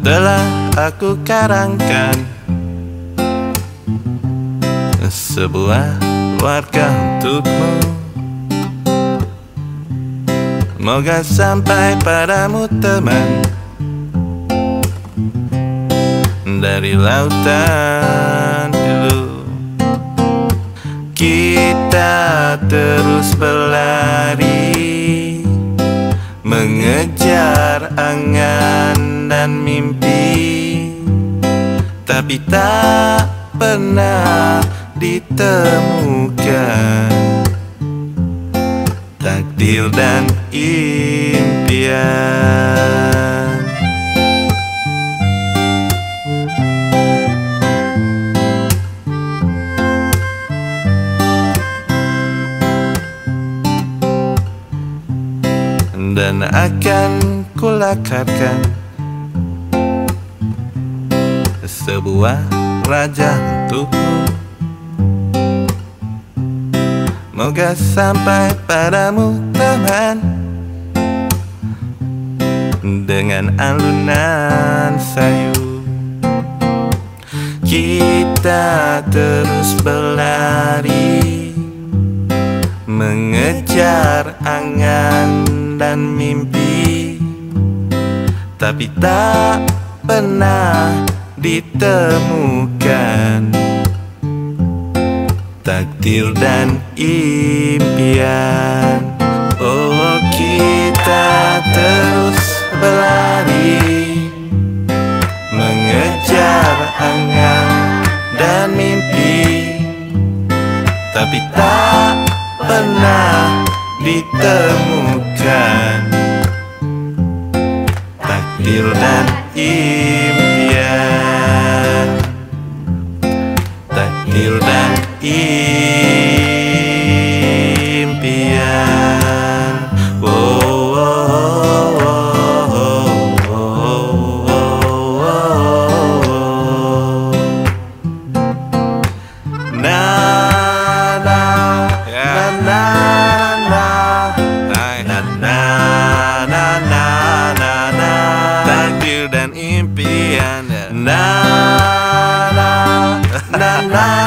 telah aku karangkan. Sebuah warga untukmu. Moga sampai padamu teman. Dari lautan dulu Kita terus berlari Mengejar angan dan mimpi. Tapi tak pernah ditemukan Takdir dan impian. Dan akan kulakarkan Sebuah raja untukmu Moga sampai padamu teman Dengan alunan sayu Kita terus berlari. Mengejar angan dan mimpi. Tapi tak pernah ditemukan. Takdir dan impian. Oh kita terus berlari. Mengejar angan dan mimpi. Tapi tak pernah ditemukan. Takdir dan impian night.